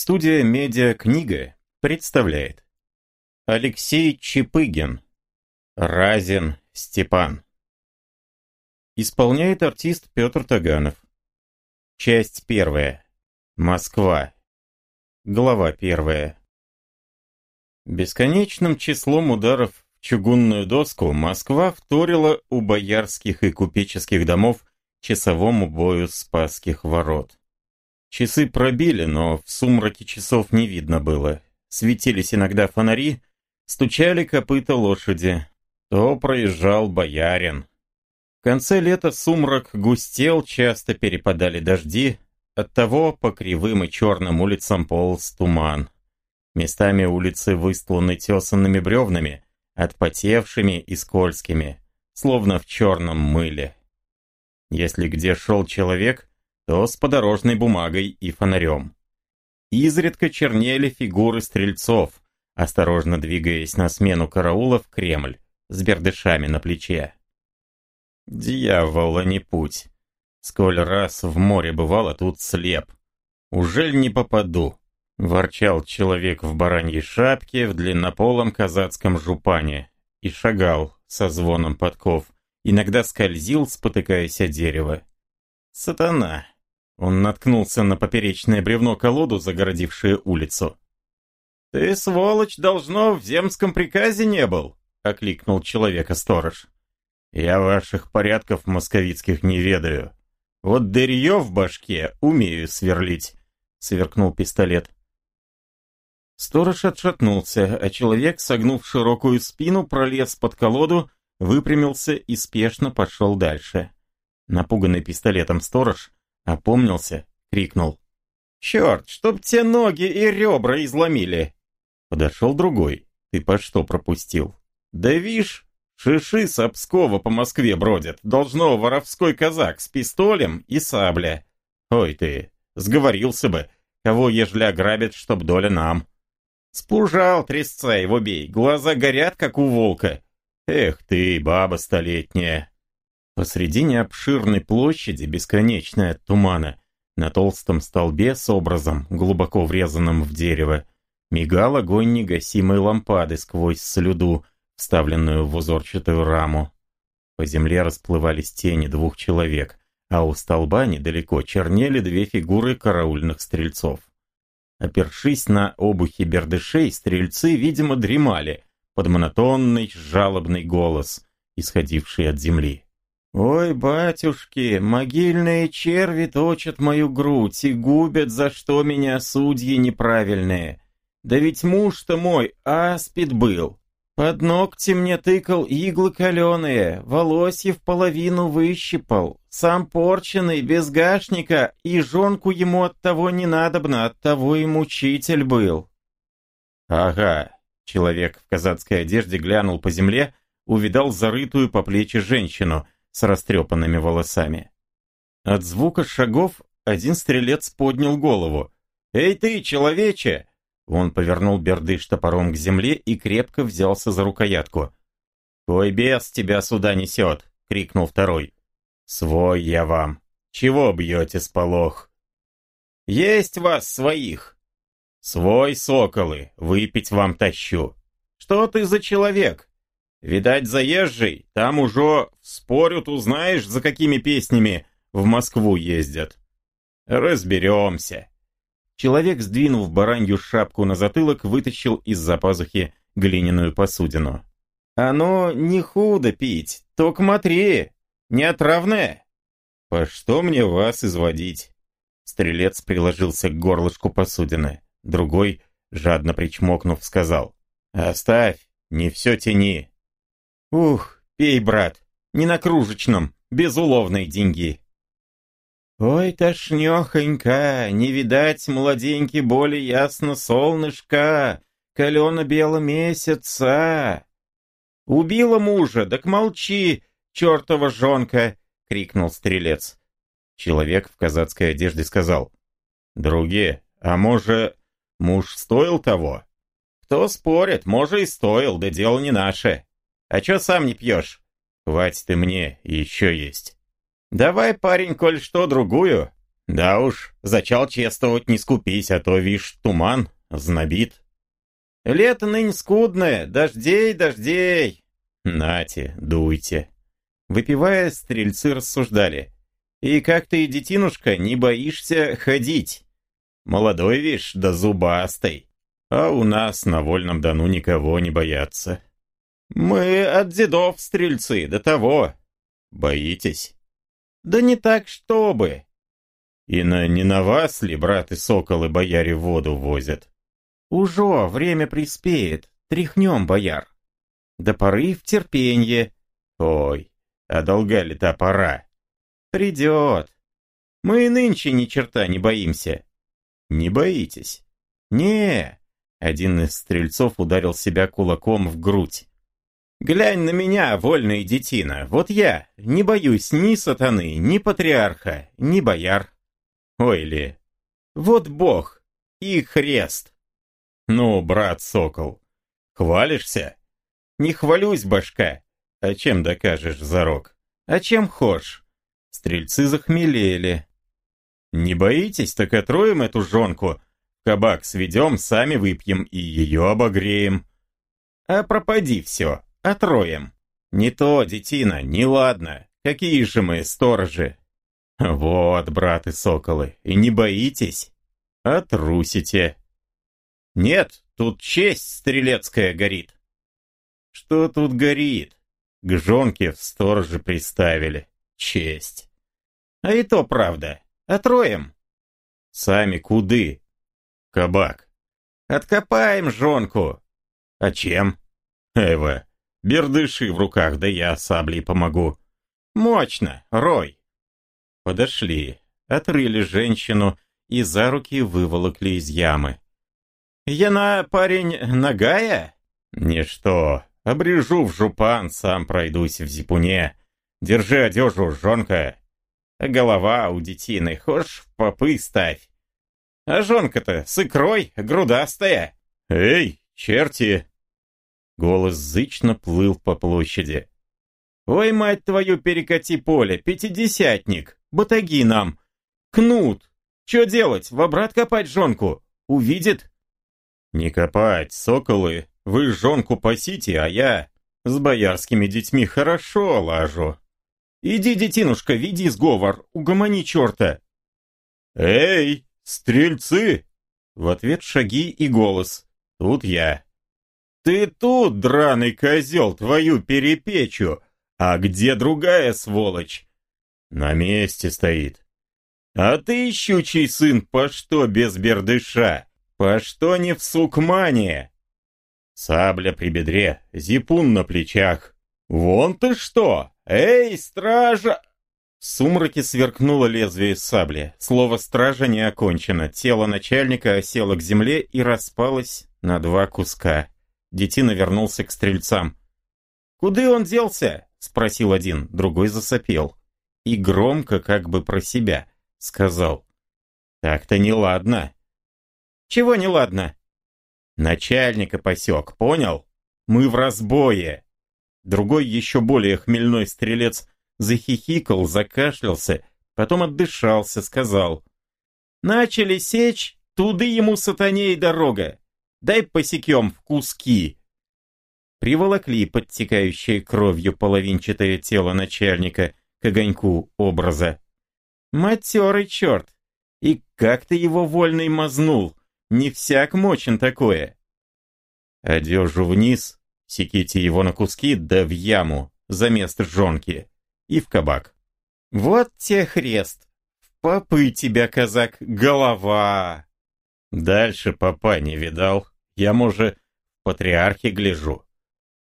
Студия «Медиа-книга» представляет. Алексей Чепыгин Разин Степан. Исполняет артист Петр Таганов. Часть первая. Москва. Глава первая. Бесконечным числом ударов в чугунную доску Москва вторила у боярских и купеческих домов часовому бою Спасских ворот. Часы пробили, но в сумраке часов не видно было. Светились иногда фонари, стучали копыта лошади. То проезжал боярин. В конце лета сумрак густел, часто перепадали дожди, оттого по кривым и черным улицам полз туман. Местами улицы выстланы тесанными бревнами, отпотевшими и скользкими, словно в черном мыле. Если где шел человек, то с подорожной бумагой и фонарем. Изредка чернели фигуры стрельцов, осторожно двигаясь на смену караула в Кремль с бердышами на плече. Дьявола не путь. Сколь раз в море бывало, тут слеп. Ужель не попаду? Ворчал человек в бараньей шапке в длиннополом казацком жупане и шагал со звоном подков, иногда скользил, спотыкаясь о дерево. Сатана, он наткнулся на поперечное бревно-колоду, загородившее улицу. «Ты, сволочь, должно, в земском приказе не был!» — окликнул человека-сторож. «Я ваших порядков московицких не ведаю. Вот дырье в башке умею сверлить», — сверкнул пистолет. Сторож отшатнулся, а человек, согнув широкую спину, пролез под колоду, выпрямился и спешно пошел дальше. Напуганный пистолетом сторож Опомнился, крикнул. «Черт, чтоб те ноги и ребра изломили!» Подошел другой. «Ты по что пропустил?» «Да вишь, шиши с Обскова по Москве бродят. Должно воровской казак с пистолем и сабля. Ой ты, сговорился бы, кого ежели ограбят, чтоб доля нам». Спужал трясца его бей, глаза горят, как у волка. Эх ты, баба столетняя. Посредине обширной площади, бесконечной тумана, на толстом столбе с образом, глубоко врезанным в дерево, мигал огонь негасимой лампады сквозь слюду, вставленную в узорчатую раму. По земле расплывались тени двух человек, а у столба недалеко чернели две фигуры караульных стрельцов. Опершись на обухи бердышей, стрельцы, видимо, дремали под монотонный жалобный голос, исходивший от земли. «Ой, батюшки, могильные черви точат мою грудь и губят, за что меня судьи неправильные. Да ведь муж-то мой аспид был. Под ногти мне тыкал иглы каленые, волосье в половину выщипал, сам порченый, без гашника, и жонку ему от того не надобно, от того и мучитель был». «Ага», — человек в казацкой одежде глянул по земле, увидал зарытую по плечи женщину — с растрепанными волосами. От звука шагов один стрелец поднял голову. «Эй ты, человече!» Он повернул бердыш топором к земле и крепко взялся за рукоятку. «Твой бес тебя сюда несет!» — крикнул второй. «Свой я вам! Чего бьете, сполох?» «Есть вас своих!» «Свой, соколы, выпить вам тащу!» «Что ты за человек?» Видать, заезжий, там уже спорят, узнаешь, за какими песнями в Москву ездят. Разберемся. Человек, сдвинув баранью шапку на затылок, вытащил из-за пазухи глиняную посудину. «Оно не худо пить, только смотри, не отравное». «По что мне вас изводить?» Стрелец приложился к горлышку посудины. Другой, жадно причмокнув, сказал. «Оставь, не все тяни, Ух, пей, брат, не на кружечном, без уловной деньги. Ой, тошнёхонька, не видать младеньки более ясно солнышка, калено-бело месяца. Убила мужа, так молчи, чертова жонка, крикнул стрелец. Человек в казацкой одежде сказал, «Друге, а може, муж стоил того?» «Кто спорит, може и стоил, да дело не наше». А чё сам не пьешь? Хватит и мне, еще есть. Давай, парень, коль что, другую. Да уж, зачал чествовать не скупись, а то, вишь, туман, знобит. Лето нынь скудное, дождей, дождей. Нате, дуйте. Выпивая, стрельцы рассуждали. И как ты, детинушка, не боишься ходить? Молодой, вишь, да зубастый. А у нас на Вольном Дону никого не боятся. Мы от дедов стрельцы, до того. Боитесь? Да не так, чтобы. И на не на вас ли, брат и соколы, бояре воду возят? Ужо, время приспеет, тряхнем, бояр. До поры в терпенье. Ой, а долга ли та пора? Придет. Мы и нынче ни черта не боимся. Не боитесь? Не. Один из стрельцов ударил себя кулаком в грудь. Глянь на меня, вольный детина, вот я не боюсь ни сатаны, ни патриарха, ни бояр. Ой ли, вот Бог и хрест. Ну, брат Сокол, хвалишься? Не хвалюсь, башка. А чем докажешь, зарок? А чем хошь? Стрельцы захмелели. Не боитесь, так отроем эту жонку. Кабак сведем, сами выпьем и ее обогреем. А пропади все, отроем. Не то, детина, не ладно. Какие же мы сторожи? Вот, браты соколы, и не боитесь? Отрусите. Нет, тут честь стрелецкая горит. Что тут горит? К жонке в стороже приставили. Честь. А и то правда. Отроем. Сами куды? Кабак. Откопаем жонку. А чем? Эва, бердыши в руках, да я саблей помогу. Мощно, рой. Подошли, отрыли женщину и за руки выволокли из ямы. «Яна, парень, нагая?» «Ничто. Обрежу в жупан, сам пройдусь в зипуне. Держи одежу, жонка. Голова у детины, хошь в попы ставь. А жонка-то с икрой, грудастая. Эй, черти!» Голос зычно плыл по площади. «Ой, мать твою, перекати поле, пятидесятник, батаги нам! Кнут! Че делать, в обрат копать жонку? Увидит?» «Не копать, соколы, вы жонку пасите, а я с боярскими детьми хорошо лажу. Иди, детинушка, веди сговор, угомони черта». «Эй, стрельцы!» В ответ шаги и голос. Тут я. «Ты тут, драный козел, твою перепечу! А где другая сволочь?» «На месте стоит». «А ты, щучий сын, по что без бердыша?» По что не в сукмане? Сабля при бедре, зипун на плечах. Вон ты что! Эй, стража! В сумраке сверкнуло лезвие сабли. Слово «стража» не окончено. Тело начальника осело к земле и распалось на два куска. Детина вернулся к стрельцам. «Куды он делся?» — спросил один, другой засопел. И громко, как бы про себя, сказал. «Так-то неладно. Чего неладно? Начальника посек, понял? Мы в разбое. Другой, еще более хмельной стрелец захихикал, закашлялся, потом отдышался, сказал. Начали сечь, туды ему сатане и дорога. Дай посекем в куски. Приволокли подтекающее кровью половинчатое тело начальника к огоньку образа. Матерый черт! И как ты его вольный мазнул? Не всяк мочен такое. Одежу вниз, секите его на куски, да в яму, за место жонки, и в кабак. Вот те хрест. В попы тебя, казак, голова. Дальше папа не видал. Я, может, в патриархе гляжу.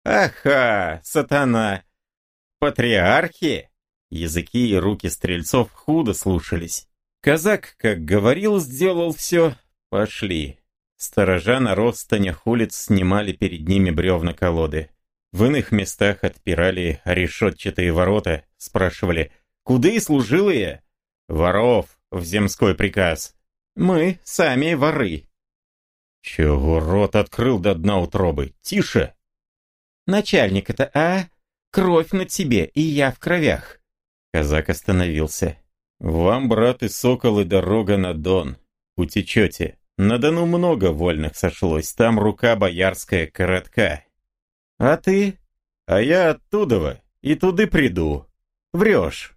Аха, сатана. Патриархи? Языки и руки стрельцов худо слушались. Казак, как говорил, сделал все, Пошли. Сторожа на ростанях улиц снимали перед ними бревна колоды. В иных местах отпирали решетчатые ворота, спрашивали «Куды служилые?» «Воров, в земской приказ». «Мы сами воры». Чего рот открыл до дна утробы? Тише! Начальник это, а? Кровь на тебе, и я в кровях. Казак остановился. Вам, брат и соколы, дорога на Дон. Утечете. На Дону много вольных сошлось, там рука боярская коротка. А ты? А я оттуда и туды приду. Врешь.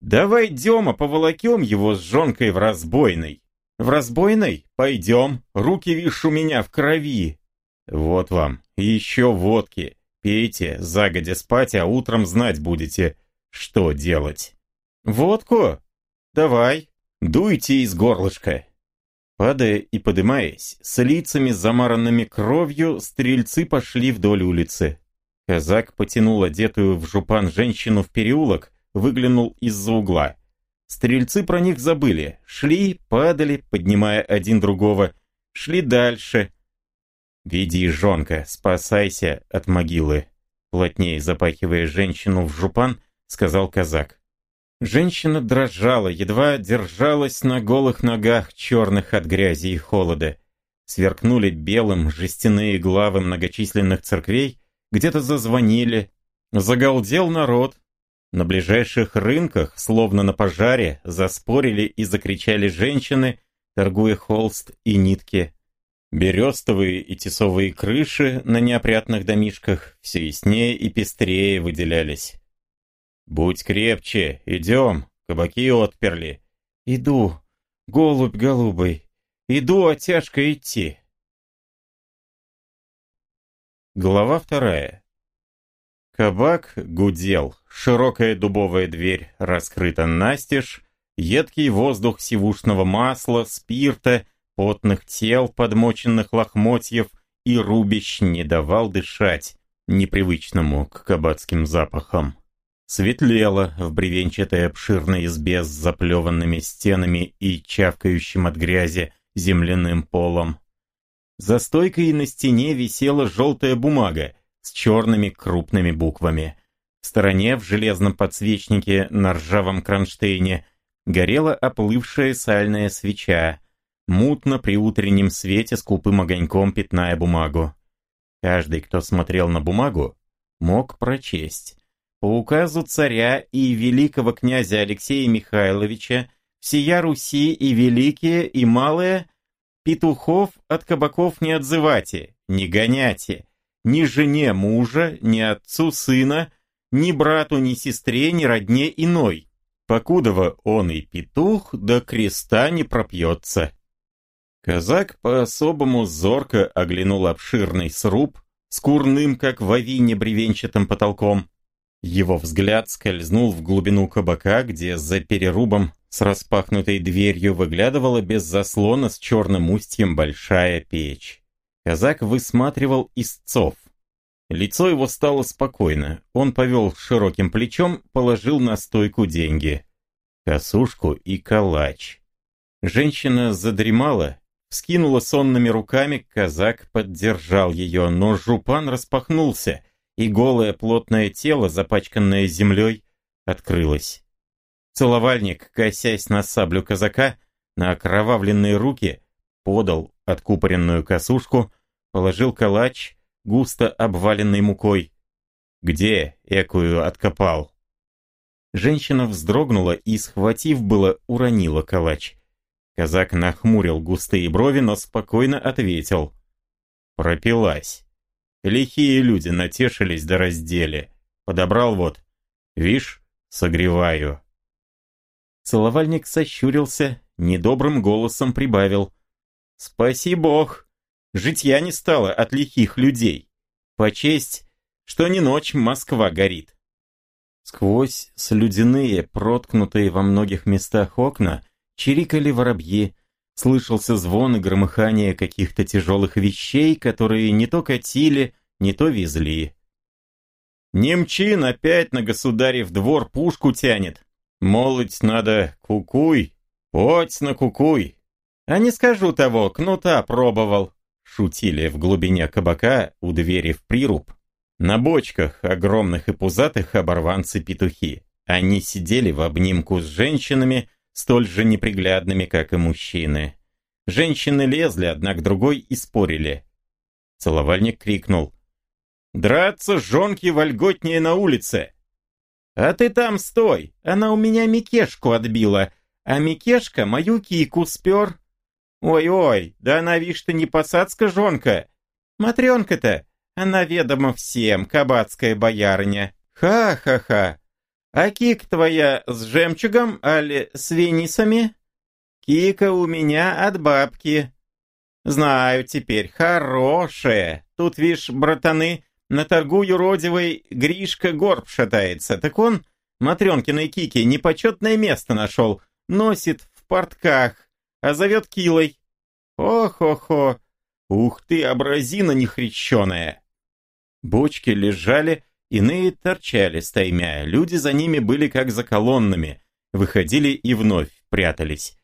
Давай, Дема, поволокем его с жонкой в разбойной. В разбойной? Пойдем. Руки, видишь, у меня в крови. Вот вам. Еще водки. Пейте, загодя спать, а утром знать будете, что делать. Водку? Давай. Дуйте из горлышка. Падая и подымаясь, с лицами замаранными кровью, стрельцы пошли вдоль улицы. Казак потянул одетую в жупан женщину в переулок, выглянул из-за угла. Стрельцы про них забыли, шли, падали, поднимая один другого, шли дальше. «Веди, жонка, спасайся от могилы», плотнее запахивая женщину в жупан, сказал казак. Женщина дрожала, едва держалась на голых ногах, черных от грязи и холода. Сверкнули белым жестяные главы многочисленных церквей, где-то зазвонили. Загалдел народ. На ближайших рынках, словно на пожаре, заспорили и закричали женщины, торгуя холст и нитки. Берестовые и тесовые крыши на неопрятных домишках все яснее и пестрее выделялись. «Будь крепче, идем, кабаки отперли». «Иду, голубь голубый, иду, а тяжко идти». Глава вторая. Кабак гудел, широкая дубовая дверь раскрыта настежь, едкий воздух сивушного масла, спирта, потных тел, подмоченных лохмотьев и рубищ не давал дышать непривычному к кабацким запахам. Светлело в бревенчатой обширной избе с заплеванными стенами и чавкающим от грязи земляным полом. За стойкой на стене висела желтая бумага с черными крупными буквами. В стороне, в железном подсвечнике на ржавом кронштейне, горела оплывшая сальная свеча, мутно при утреннем свете с купым огоньком пятная бумагу. Каждый, кто смотрел на бумагу, мог прочесть. По указу царя и великого князя Алексея Михайловича всея Руси и великие, и малые, петухов от кабаков не отзывайте, не гоняйте, ни жене мужа, ни отцу сына, ни брату, ни сестре, ни родне иной, покудова он и петух до креста не пропьется. Казак по-особому зорко оглянул обширный сруб с курным, как в авине, бревенчатым потолком, его взгляд скользнул в глубину кабака, где за перерубом с распахнутой дверью выглядывала без заслона с черным устьем большая печь. Казак высматривал истцов. Лицо его стало спокойно. Он повел широким плечом, положил на стойку деньги. Косушку и калач. Женщина задремала, вскинула сонными руками, казак поддержал ее, но жупан распахнулся — и голое плотное тело, запачканное землей, открылось. Целовальник, косясь на саблю казака, на окровавленные руки, подал откупоренную косушку, положил калач, густо обваленный мукой. «Где экую откопал?» Женщина вздрогнула и, схватив было, уронила калач. Казак нахмурил густые брови, но спокойно ответил. «Пропилась». Лихие люди натешились до раздели. Подобрал вот. Вишь, согреваю. Целовальник сощурился, недобрым голосом прибавил. Спаси бог, житья не стало от лихих людей. Почесть, что не ночь Москва горит. Сквозь слюдяные, проткнутые во многих местах окна, чирикали воробьи, Слышался звон и громыхание каких-то тяжелых вещей, которые не то катили, не то везли. Немчин опять на государев двор пушку тянет. Молоть надо кукуй, оть на кукуй. А не скажу того, кнута пробовал. Шутили в глубине кабака у двери в прируб. На бочках, огромных и пузатых, оборванцы-петухи. Они сидели в обнимку с женщинами, столь же неприглядными, как и мужчины. Женщины лезли одна к другой и спорили. Целовальник крикнул. «Драться жонки вольготнее на улице!» «А ты там стой! Она у меня Микешку отбила, а Микешка мою кику спер!» «Ой-ой, да она, вишь ты, не посадска жонка! Матренка-то, она ведома всем, кабацкая боярыня! Ха-ха-ха! А кик твоя с жемчугом, али с венисами?» «Кика у меня от бабки!» «Знаю теперь, хорошая! Тут, вишь, братаны, на торгу юродивый Гришка горб шатается, так он, Матренкиной Кики, непочетное место нашел, носит в портках, а зовет Килой. Ох-охо, ух ты, образина нехрещеная. Бочки лежали, иные торчали стаймя, люди за ними были как за колоннами, выходили и вновь прятались.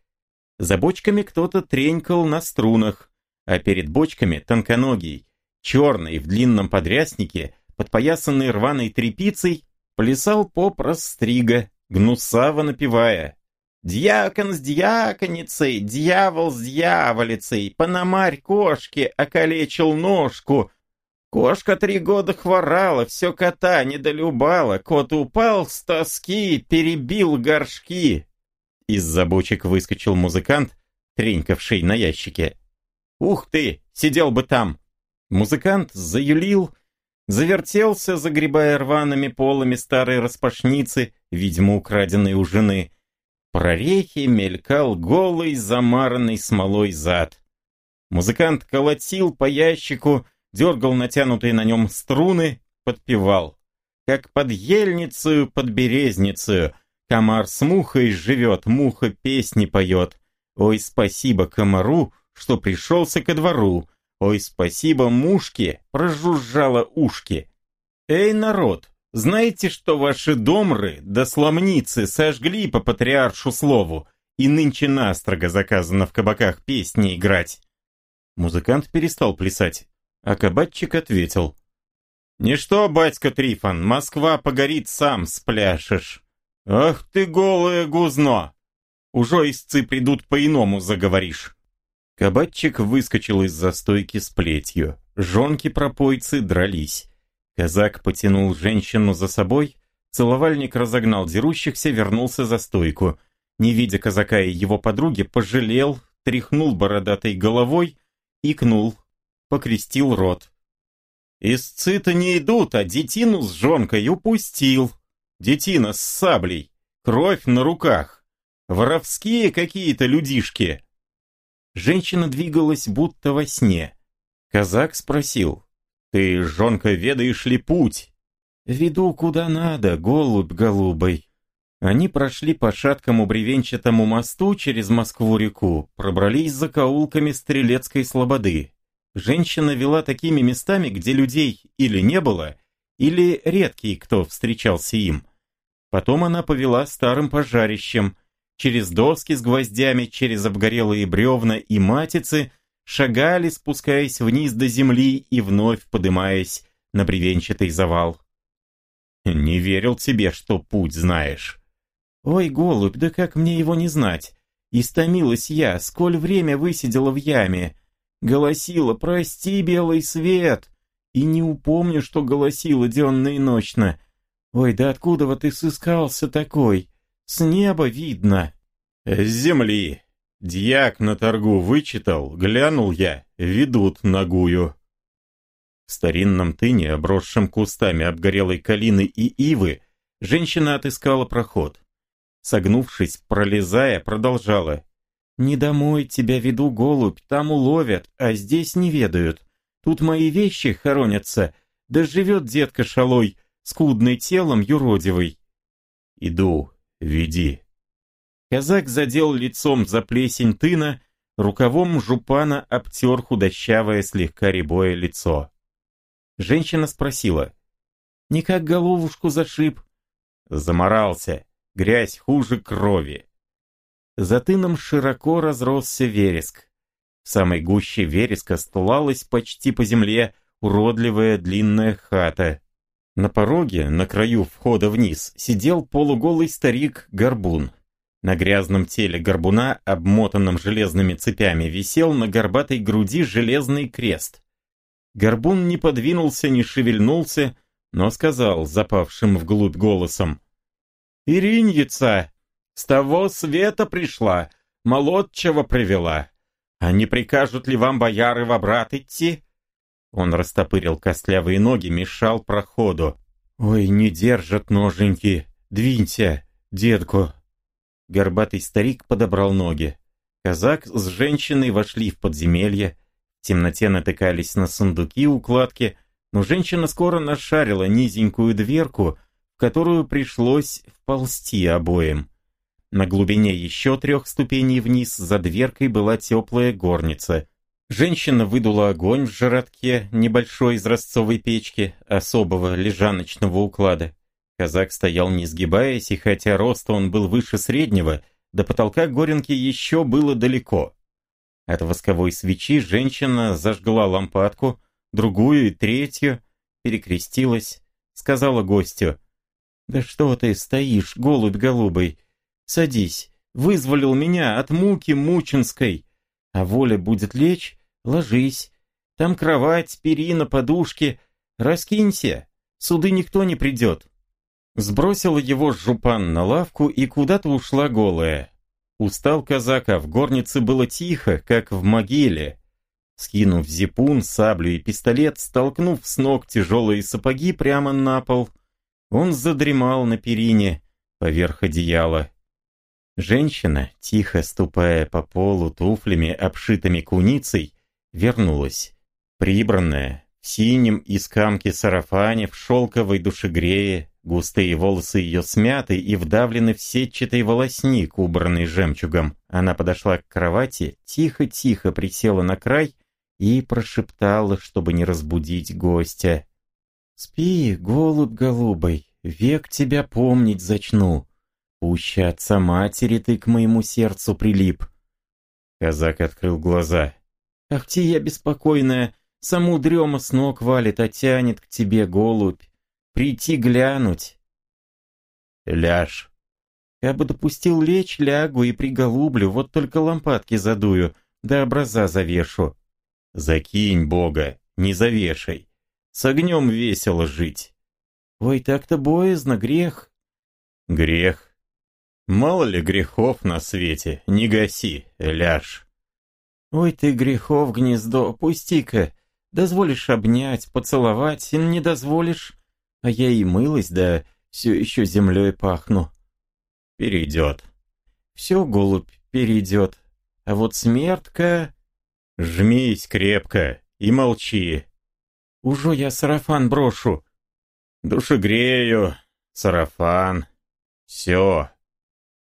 За бочками кто-то тренькал на струнах, а перед бочками тонконогий, черный в длинном подряснике, подпоясанный рваной тряпицей, плясал поп Растрига, гнусаво напевая. «Дьякон с дьяконицей, дьявол с дьяволицей, пономарь кошки околечил ножку, Кошка три года хворала, все кота недолюбала, кот упал с тоски, перебил горшки. Из-за бочек выскочил музыкант, тренькавший на ящике. «Ух ты, сидел бы там!» Музыкант заюлил, завертелся, загребая рваными полами старой распашницы, видимо, украденной у жены. Прорехи мелькал голый, замаранный смолой зад. Музыкант колотил по ящику, дергал натянутые на нем струны, подпевал. Как под ельницею, под березницею, комар с мухой живет, муха песни поет. Ой, спасибо комару, что пришелся ко двору, Ой, спасибо мушке, прожужжала ушки. Эй, народ, знаете, что ваши домры да сломницы сожгли по патриаршу слову, и нынче настрого заказано в кабаках песни играть? Музыкант перестал плясать, а кабачик ответил. «Ничто, батька Трифон, Москва погорит, сам спляшешь. Ах ты голое гузно! Уже истцы придут по-иному заговоришь». Кабатчик выскочил из застойки с плетью. Жонки-пропойцы дрались. Казак потянул женщину за собой, целовальник разогнал дерущихся, вернулся за стойку. Не видя казака и его подруги, пожалел, тряхнул бородатой головой, икнул, покрестил рот. Истцы-то не идут, а детину с жонкой упустил. Детина с саблей, кровь на руках. Воровские какие-то людишки. Женщина двигалась будто во сне. Казак спросил, «Ты, жонка, ведаешь ли путь?» «Веду куда надо, голубь голубой». Они прошли по шаткому бревенчатому мосту через Москву-реку, пробрались за каулками Стрелецкой слободы. Женщина вела такими местами, где людей или не было, или редкий кто встречался им. Потом она повела старым пожарищем, через доски с гвоздями, через обгорелые бревна и матицы, шагали, спускаясь вниз до земли и вновь подымаясь на бревенчатый завал. «Не верил тебе, что путь знаешь». «Ой, голубь, да как мне его не знать? Истомилась я, сколь время высидела в яме. Голосила, прости, белый свет!» И не упомню, что голосила денно и ночно. «Ой, да откуда вот ты сыскался такой?» С неба видно. С земли. Дьяк на торгу вычитал, глянул я, ведут ногую. В старинном тыне, обросшем кустами обгорелой калины и ивы, женщина отыскала проход. Согнувшись, пролезая, продолжала. «Не домой тебя веду, голубь, там уловят, а здесь не ведают. Тут мои вещи хоронятся, да живет детка шалой, скудный телом юродивый». «Иду, веди». Казак задел лицом за плесень тына, рукавом жупана обтер худощавое слегка рябое лицо. Женщина спросила, «Не как головушку зашиб?» Заморался, грязь хуже крови. За тыном широко разросся вереск. В самой гуще вереска стлалась почти по земле уродливая длинная хата. На пороге, на краю входа вниз, сидел полуголый старик-горбун. На грязном теле горбуна, обмотанном железными цепями, висел на горбатой груди железный крест. Горбун не подвинулся, не шевельнулся, но сказал запавшим вглубь голосом, Ириньица, с того света пришла, молодчего привела. А не прикажут ли вам бояры в обрат идти?» Он растопырил костлявые ноги, мешал проходу. «Ой, не держат ноженьки! Двинься, детку!» Горбатый старик подобрал ноги. Казак с женщиной вошли в подземелье. В темноте натыкались на сундуки укладки, но женщина скоро нашарила низенькую дверку, в которую пришлось вползти обоим. На глубине еще трех ступеней вниз за дверкой была теплая горница. Женщина выдула огонь в жаротке небольшой изразцовой печки особого лежаночного уклада. Казак стоял не сгибаясь, и хотя роста он был выше среднего, до потолка горенки еще было далеко. От восковой свечи женщина зажгла лампадку, другую и третью, перекрестилась, сказала гостю, «Да что ты стоишь, голубь голубый? Садись, вызволил меня от муки мученской. А воля будет лечь, ложись. Там кровать, перина, подушки. Раскинься, суды никто не придет». Сбросила его жупан на лавку и куда-то ушла голая. Устал казак, а в горнице было тихо, как в могиле. Скинув зипун, саблю и пистолет, столкнув с ног тяжелые сапоги прямо на пол, он задремал на перине поверх одеяла. Женщина, тихо ступая по полу туфлями, обшитыми куницей, вернулась. Прибранная, синем из камки сарафане, в шелковой душегрее, густые волосы ее смяты и вдавлены в сетчатый волосник, убранный жемчугом. Она подошла к кровати, тихо-тихо присела на край и прошептала, чтобы не разбудить гостя. «Спи, голубь голубой, век тебя помнить зачну. Пуще отца матери ты к моему сердцу прилип». Казак открыл глаза. «Ах ты я беспокойная, саму дрема с ног валит, а тянет к тебе голубь. Прийти глянуть». «Ляж». «Я бы допустил лечь, лягу и приголублю, вот только лампадки задую, да образа завешу». «Закинь Бога, не завешай». С огнем весело жить. Ой, так-то боязно, грех. Грех. Мало ли грехов на свете, не гаси, ляж. Ой ты, грехов гнездо, пусти-ка. Дозволишь обнять, поцеловать, не дозволишь. А я и мылась, да все еще землей пахну. Перейдет. Все, голубь, перейдет. А вот смертка... Жмись крепко и молчи. Ужо я сарафан брошу. Душегрею, сарафан. Все.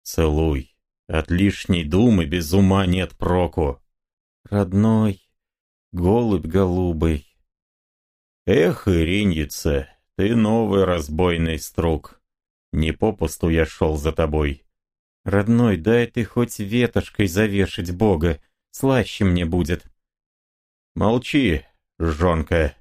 Целуй. От лишней думы без ума нет проку. Родной, голубь голубый. Эх, Ириньица, ты новый разбойный струк. Не попусту я шел за тобой. Родной, дай ты хоть ветошкой завешать Бога, слаще мне будет. Молчи, жонка.